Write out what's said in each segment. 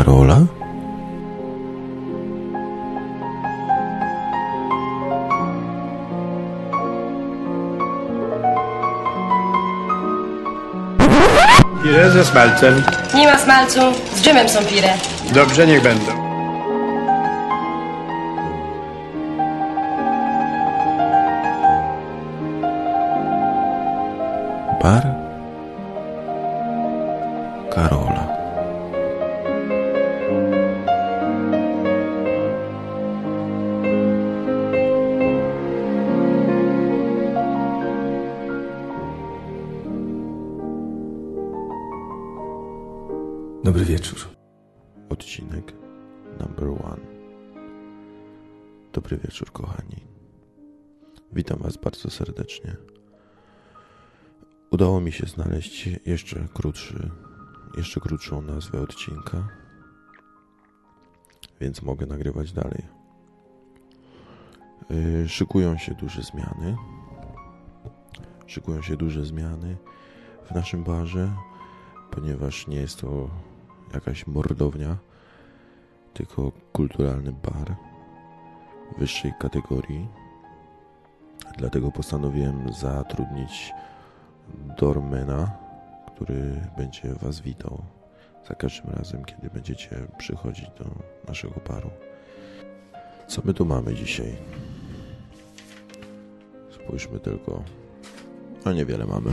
Karola? Pire ze smalcem. Nie ma smalcu, z dżemem są pire. Dobrze, niech będą. Bar Karola. Dobry wieczór. Odcinek number one. Dobry wieczór, kochani. Witam Was bardzo serdecznie. Udało mi się znaleźć jeszcze krótszy, jeszcze krótszą nazwę odcinka, więc mogę nagrywać dalej. Yy, Szykują się duże zmiany. Szykują się duże zmiany w naszym barze, ponieważ nie jest to jakaś mordownia, tylko kulturalny bar wyższej kategorii. Dlatego postanowiłem zatrudnić dormena, który będzie Was witał za każdym razem, kiedy będziecie przychodzić do naszego baru. Co my tu mamy dzisiaj? Spójrzmy tylko. No niewiele mamy.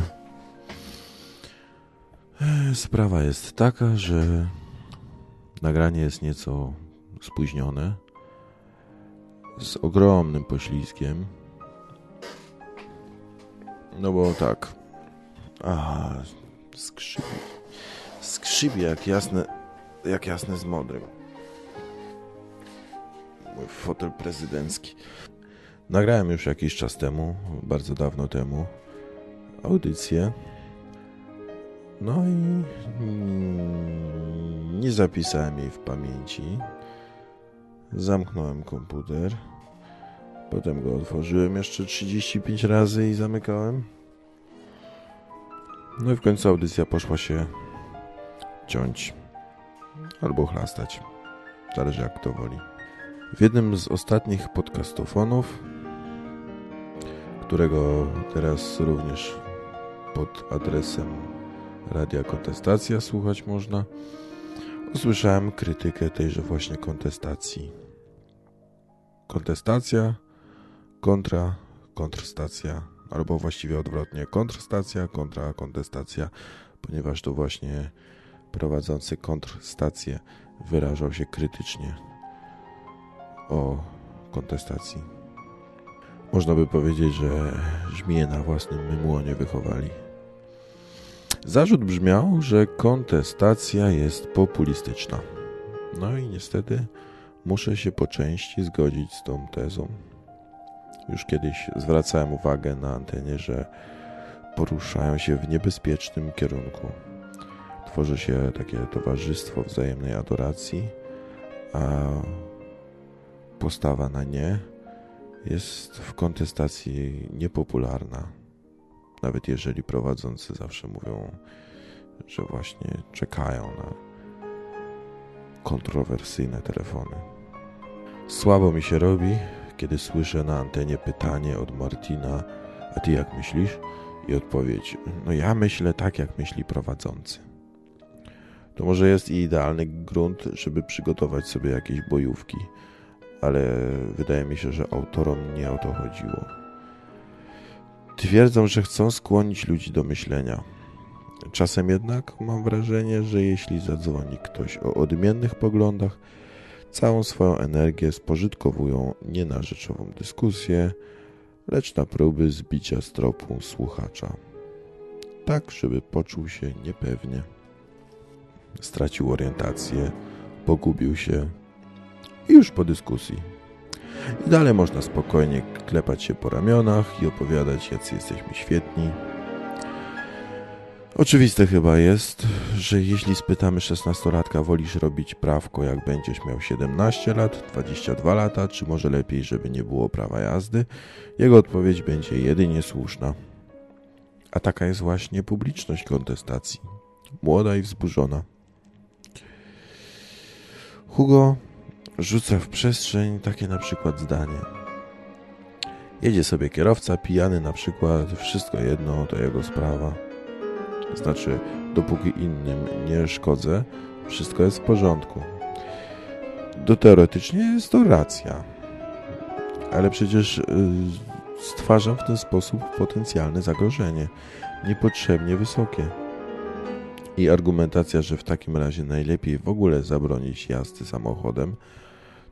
Sprawa jest taka, że nagranie jest nieco spóźnione. Z ogromnym poślizgiem. No bo tak, a, skrzypi. Skrzypi jak jasne, jak jasne z modrym. Mój fotel prezydencki. Nagrałem już jakiś czas temu, bardzo dawno temu, audycję. No i mm, nie zapisałem jej w pamięci. Zamknąłem komputer. Potem go otworzyłem jeszcze 35 razy i zamykałem. No i w końcu audycja poszła się ciąć albo chlastać. Zależy jak to woli. W jednym z ostatnich podcastofonów, którego teraz również pod adresem Radia Kontestacja słuchać można, usłyszałem krytykę tejże właśnie kontestacji. Kontestacja kontra kontrstacja albo właściwie odwrotnie, kontrstacja kontra kontestacja, ponieważ to właśnie prowadzący kontrstację wyrażał się krytycznie o kontestacji. Można by powiedzieć, że żmije na własnym mymłonie wychowali. Zarzut brzmiał, że kontestacja jest populistyczna. No i niestety muszę się po części zgodzić z tą tezą. Już kiedyś zwracałem uwagę na antenie, że poruszają się w niebezpiecznym kierunku. Tworzy się takie towarzystwo wzajemnej adoracji, a postawa na nie jest w kontestacji niepopularna. Nawet jeżeli prowadzący zawsze mówią, że właśnie czekają na kontrowersyjne telefony. Słabo mi się robi, kiedy słyszę na antenie pytanie od Martina, a ty jak myślisz? I odpowiedź, no ja myślę tak, jak myśli prowadzący. To może jest idealny grunt, żeby przygotować sobie jakieś bojówki, ale wydaje mi się, że autorom nie o to chodziło. Twierdzą, że chcą skłonić ludzi do myślenia. Czasem jednak mam wrażenie, że jeśli zadzwoni ktoś o odmiennych poglądach, całą swoją energię spożytkowują nie na rzeczową dyskusję, lecz na próby zbicia z tropu słuchacza. Tak, żeby poczuł się niepewnie. Stracił orientację, pogubił się i już po dyskusji. I dalej można spokojnie klepać się po ramionach i opowiadać, jacy jesteśmy świetni. Oczywiste chyba jest, że jeśli spytamy 16-latka, wolisz robić prawko, jak będziesz miał 17 lat, 22 lata, czy może lepiej, żeby nie było prawa jazdy, jego odpowiedź będzie jedynie słuszna. A taka jest właśnie publiczność kontestacji. Młoda i wzburzona. Hugo rzuca w przestrzeń takie na przykład zdanie. Jedzie sobie kierowca pijany na przykład, wszystko jedno, to jego sprawa. Znaczy, dopóki innym nie szkodzę, wszystko jest w porządku. To teoretycznie jest to racja. Ale przecież y, stwarzam w ten sposób potencjalne zagrożenie, niepotrzebnie wysokie. I argumentacja, że w takim razie najlepiej w ogóle zabronić jazdy samochodem,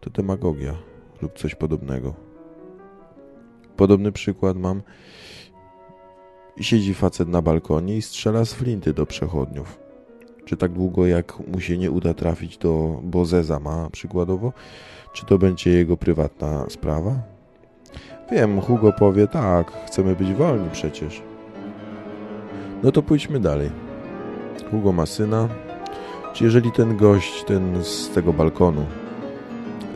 to demagogia lub coś podobnego. Podobny przykład mam. Siedzi facet na balkonie i strzela z flinty do przechodniów. Czy tak długo, jak mu się nie uda trafić do Bozeza ma przykładowo, czy to będzie jego prywatna sprawa? Wiem, Hugo powie, tak, chcemy być wolni przecież. No to pójdźmy dalej. Hugo ma syna. Czy jeżeli ten gość, ten z tego balkonu,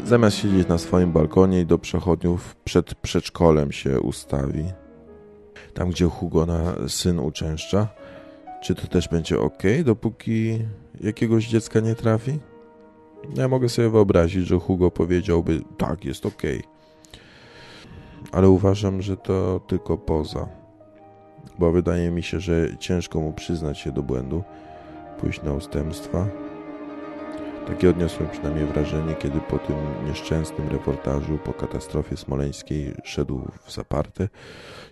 zamiast siedzieć na swoim balkonie i do przechodniów przed przedszkolem się ustawi, tam gdzie Hugo na syn uczęszcza, czy to też będzie ok, dopóki jakiegoś dziecka nie trafi? Ja mogę sobie wyobrazić, że Hugo powiedziałby, tak, jest ok. Ale uważam, że to tylko poza. Bo wydaje mi się, że ciężko mu przyznać się do błędu, pójść na ustępstwa. Takie odniosłem przynajmniej wrażenie, kiedy po tym nieszczęsnym reportażu po katastrofie smoleńskiej szedł w zaparte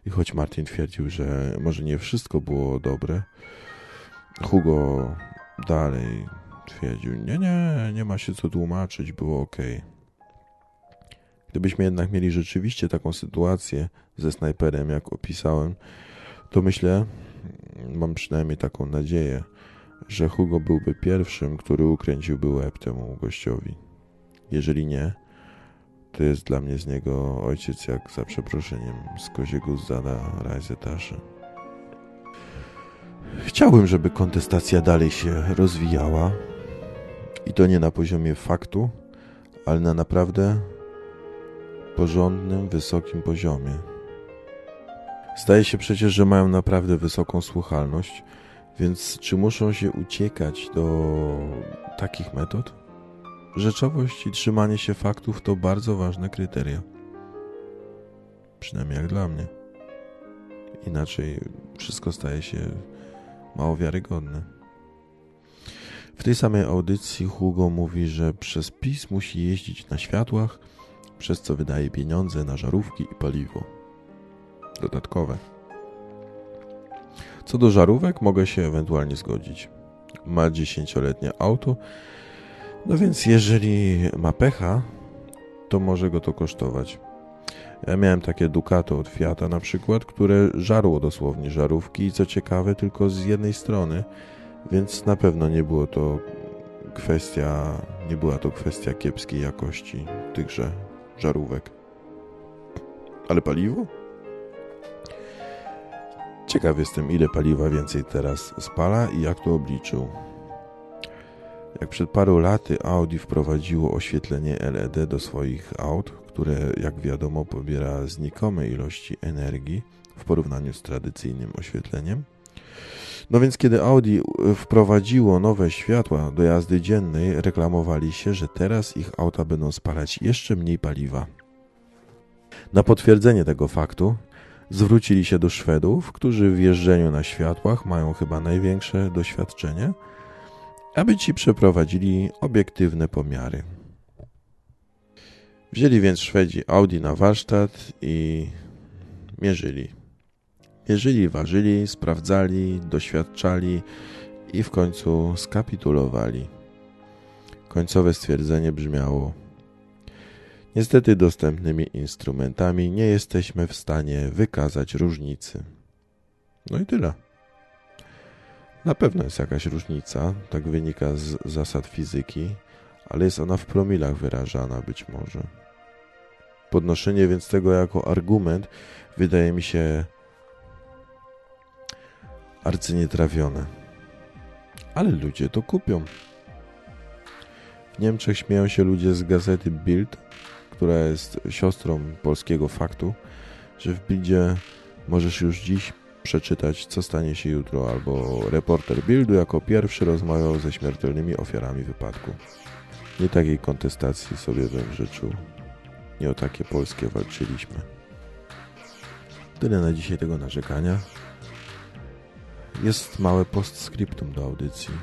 i choć Martin twierdził, że może nie wszystko było dobre, Hugo dalej twierdził, nie, nie, nie ma się co tłumaczyć, było ok. Gdybyśmy jednak mieli rzeczywiście taką sytuację ze snajperem, jak opisałem, to myślę, mam przynajmniej taką nadzieję, że Hugo byłby pierwszym, który ukręciłby łeb temu gościowi. Jeżeli nie, to jest dla mnie z niego ojciec jak za przeproszeniem z koziego zada Rajzetaszy. Chciałbym, żeby kontestacja dalej się rozwijała i to nie na poziomie faktu, ale na naprawdę porządnym, wysokim poziomie. Zdaje się przecież, że mają naprawdę wysoką słuchalność, więc czy muszą się uciekać do takich metod? Rzeczowość i trzymanie się faktów to bardzo ważne kryteria. Przynajmniej jak dla mnie. Inaczej wszystko staje się mało wiarygodne. W tej samej audycji Hugo mówi, że przez PiS musi jeździć na światłach, przez co wydaje pieniądze na żarówki i paliwo. Dodatkowe. Co do żarówek, mogę się ewentualnie zgodzić. Ma dziesięcioletnie auto, no więc jeżeli ma pecha, to może go to kosztować. Ja miałem takie Ducato od Fiata na przykład, które żarło dosłownie żarówki i co ciekawe tylko z jednej strony, więc na pewno nie było to kwestia, nie była to kwestia kiepskiej jakości tychże żarówek. Ale paliwo? Ciekaw jestem, ile paliwa więcej teraz spala i jak to obliczył. Jak przed paru laty Audi wprowadziło oświetlenie LED do swoich aut, które jak wiadomo pobiera znikome ilości energii w porównaniu z tradycyjnym oświetleniem. No więc kiedy Audi wprowadziło nowe światła do jazdy dziennej, reklamowali się, że teraz ich auta będą spalać jeszcze mniej paliwa. Na potwierdzenie tego faktu zwrócili się do Szwedów, którzy w jeżdżeniu na światłach mają chyba największe doświadczenie, aby ci przeprowadzili obiektywne pomiary. Wzięli więc Szwedzi Audi na warsztat i mierzyli. Mierzyli, ważyli, sprawdzali, doświadczali i w końcu skapitulowali. Końcowe stwierdzenie brzmiało: Niestety dostępnymi instrumentami nie jesteśmy w stanie wykazać różnicy. No i tyle. Na pewno jest jakaś różnica, tak wynika z zasad fizyki, ale jest ona w promilach wyrażana być może. Podnoszenie więc tego jako argument wydaje mi się arcynietrawione. Ale ludzie to kupią. W Niemczech śmieją się ludzie z gazety Bild, która jest siostrą polskiego faktu, że w Bildzie możesz już dziś przeczytać, co stanie się jutro, albo reporter Bildu jako pierwszy rozmawiał ze śmiertelnymi ofiarami wypadku. Nie takiej kontestacji sobie bym życzył. Nie o takie polskie walczyliśmy. Tyle na dzisiaj tego narzekania. Jest małe postscriptum do audycji,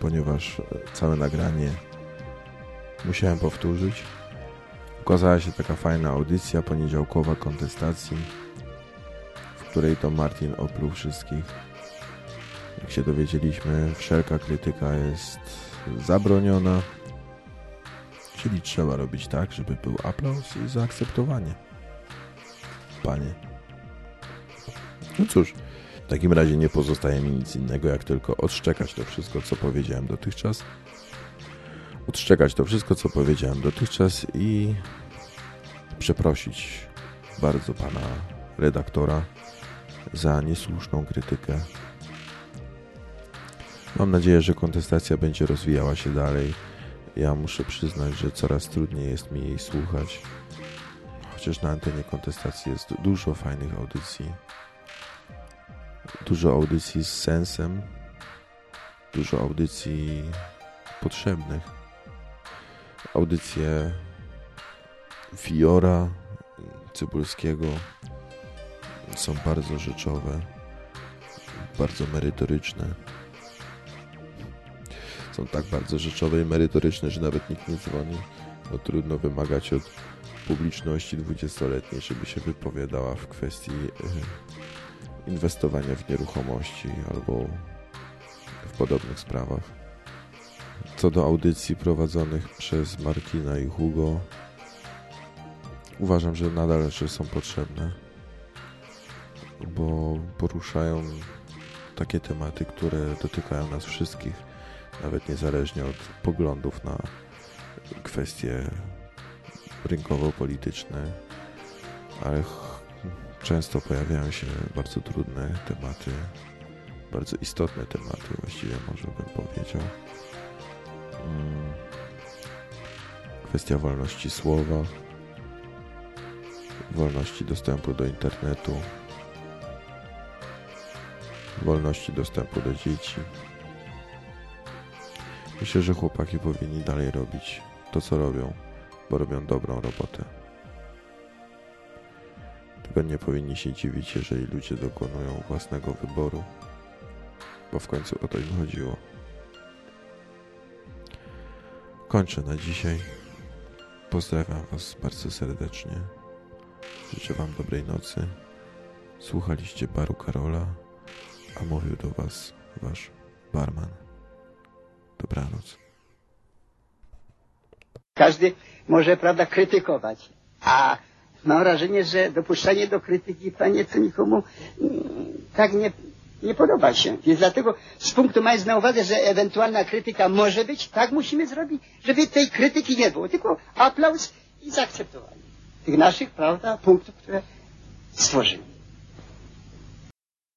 ponieważ całe nagranie musiałem powtórzyć. Ukazała się taka fajna audycja poniedziałkowa kontestacji, w której to Martin opluł wszystkich. Jak się dowiedzieliśmy, wszelka krytyka jest zabroniona, czyli trzeba robić tak, żeby był aplauz i zaakceptowanie. Panie. No cóż, w takim razie nie pozostaje mi nic innego, jak tylko odszczekać to wszystko, co powiedziałem dotychczas. Odszczekać to wszystko, co powiedziałem dotychczas i przeprosić bardzo pana redaktora za niesłuszną krytykę. Mam nadzieję, że kontestacja będzie rozwijała się dalej. Ja muszę przyznać, że coraz trudniej jest mi jej słuchać. Chociaż na antenie kontestacji jest dużo fajnych audycji. Dużo audycji z sensem. Dużo audycji potrzebnych. Audycje Fiora, Cybulskiego są bardzo rzeczowe, bardzo merytoryczne. Są tak bardzo rzeczowe i merytoryczne, że nawet nikt nie dzwoni. No trudno wymagać od publiczności dwudziestoletniej, żeby się wypowiadała w kwestii y, inwestowania w nieruchomości albo w podobnych sprawach. Co do audycji prowadzonych przez Martina i Hugo, uważam, że nadal że są potrzebne, bo poruszają takie tematy, które dotykają nas wszystkich, nawet niezależnie od poglądów na kwestie rynkowo-polityczne, ale często pojawiają się bardzo trudne tematy, bardzo istotne tematy, właściwie może bym powiedział. Mm. Kwestia wolności słowa, wolności dostępu do internetu, wolności dostępu do dzieci. Myślę, że chłopaki powinni dalej robić to, co robią, bo robią dobrą robotę. Tylko nie powinni się dziwić, jeżeli ludzie dokonują własnego wyboru, bo w końcu o to im chodziło. Kończę na dzisiaj. Pozdrawiam Was bardzo serdecznie. Życzę Wam dobrej nocy. Słuchaliście baru Karola, a mówił do Was Wasz barman. Dobranoc. Każdy może, prawda, krytykować. A mam wrażenie, że dopuszczanie do krytyki, panie, to nikomu mm, tak nie, nie podoba się. Więc dlatego z punktu mając na uwadze, że ewentualna krytyka może być, tak musimy zrobić, żeby tej krytyki nie było, tylko aplauz i zaakceptowanie tych naszych, prawda, punktów, które stworzymy.